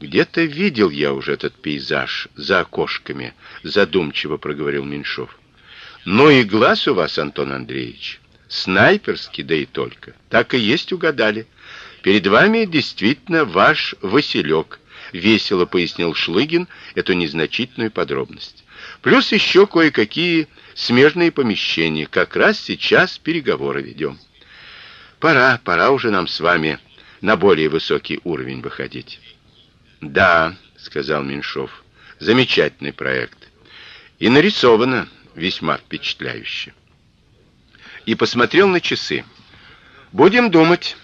Где-то видел я уже этот пейзаж за окошками, задумчиво проговорил Меньшов. Ну и глаз у вас, Антон Андреевич, снайперский, да и только. Так и есть угадали. Перед вами действительно ваш Василек, весело пояснил Шлыгин эту незначительную подробность. Плюс еще кое-какие смежные помещения. Как раз сейчас переговоры ведем. Пора, пора уже нам с вами на более высокий уровень выходить. Да, сказал Меньшов. Замечательный проект. И нарисовано весьма впечатляюще. И посмотрел на часы. Будем думать.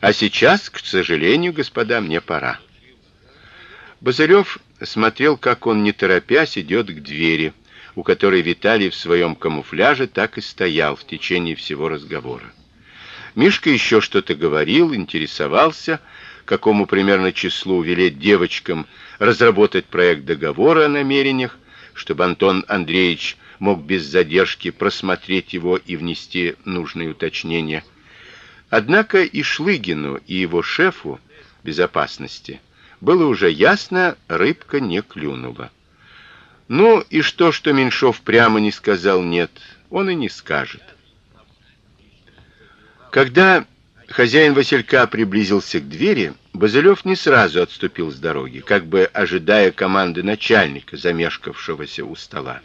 А сейчас, к сожалению, господа, мне пора. Базарев смотрел, как он не торопясь идет к двери, у которой Виталий в своем камуфляже так и стоял в течение всего разговора. Мишка еще что-то говорил, интересовался, какому примерно числу велеть девочкам разработать проект договора о намерениях, чтобы Антон Андреевич мог без задержки просмотреть его и внести нужные уточнения. Однако и Шлыгину, и его шефу безопасности было уже ясно, рыбка не клюнула. Ну и что, что Меньшов прямо не сказал нет, он и не скажет. Когда хозяин Василька приблизился к двери, Базелёв не сразу отступил с дороги, как бы ожидая команды начальника, замешкавшегося у стола.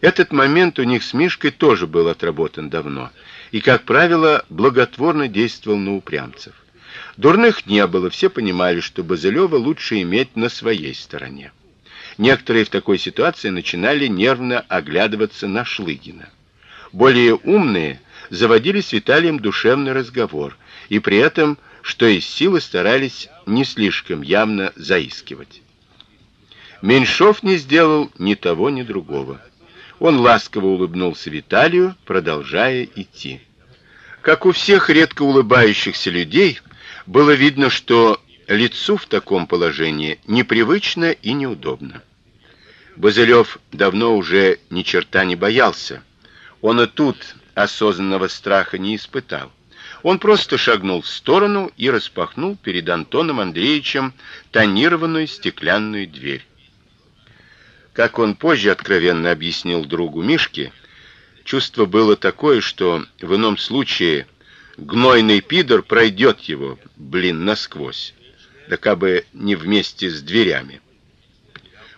Этот момент у них с Мишкой тоже был отработан давно и, как правило, благотворно действовал на упрямцев. Дурных не было, все понимали, что Базелёва лучше иметь на своей стороне. Некоторые в такой ситуации начинали нервно оглядываться на Шлыгина. Более умные заводили с Виталием душевный разговор и при этом, что из силы старались не слишком явно заискивать. Меньшов не сделал ни того, ни другого. Он ласково улыбнулся Виталию, продолжая идти. Как у всех редко улыбающихся людей, было видно, что лицу в таком положении непривычно и неудобно. Базелёв давно уже ни черта не боялся. Он и тут осознанного страха не испытал. Он просто шагнул в сторону и распахнул перед Антоном Андреевичем тонированную стеклянную дверь. Как он позже откровенно объяснил другу Мишке, чувство было такое, что в ином случае гнойный пидор пройдет его, блин, насквозь. Да кабы не вместе с дверями.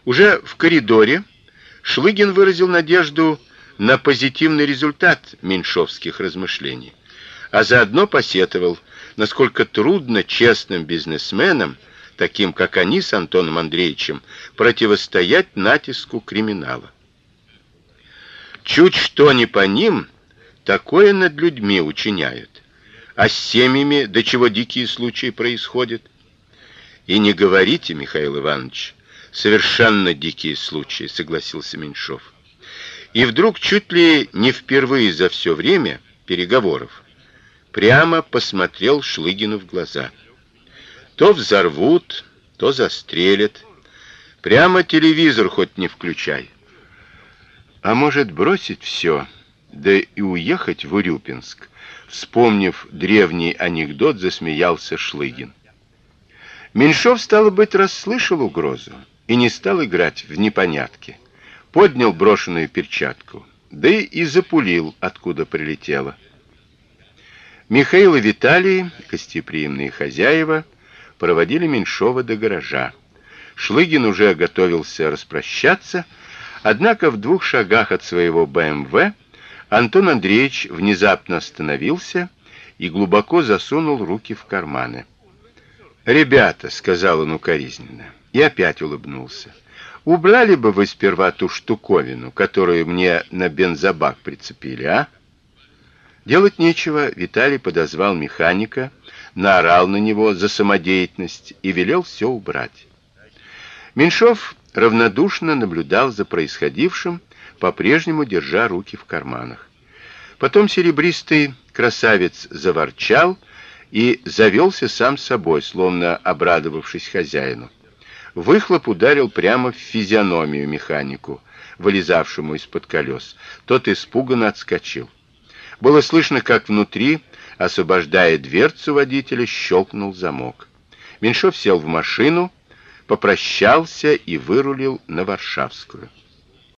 Уже в коридоре Шлыгин выразил надежду на позитивный результат меньшовских размышлений, а заодно посетовал, насколько трудно честным бизнесменам, таким как они с Антоном Андреевичем, противостоять натиску криминала. Чуть что не по ним, такое над людьми учиняют. А с семьями до чего дикие случаи происходят. И не говорите, Михаил Иванович, совершенно дикие случаи, согласился Меньшов и вдруг чуть ли не впервые за все время переговоров прямо посмотрел Шлыгину в глаза. То взорвут, то застрелят. Прямо телевизор хоть не включай. А может, бросить все, да и уехать в Урюпинск? Вспомнив древний анекдот, засмеялся Шлыгин. Меньшов стало быть расслышал угрозу и не стал играть в непонятки поднял брошенную перчатку, да и запулил, откуда прилетело. Михаил и Виталий, гостеприимные хозяева, проводили Меньшова до гаража. Шлыгин уже готовился распрощаться, однако в двух шагах от своего БМВ Антон Андреевич внезапно остановился и глубоко засунул руки в карманы. "Ребята", сказал он укоризненно, и опять улыбнулся. Убрали бы вы сперва ту штуковину, которую мне на бензобак прицепили, а? Делать нечего, Виталий подозвал механика, наорал на него за самодеятельность и велел все убрать. Меньшов равнодушно наблюдал за происходившим, по-прежнему держа руки в карманах. Потом серебристый красавец заворчал и завелся сам собой, словно обрадовавшись хозяину. Выхлоп ударил прямо в физиономию механику, вылезавшему из-под колес. Тот испуганно отскочил. Было слышно, как внутри, освобождая дверцу водителя, щелкнул замок. Меньшов сел в машину, попрощался и вырулил на Варшавскую.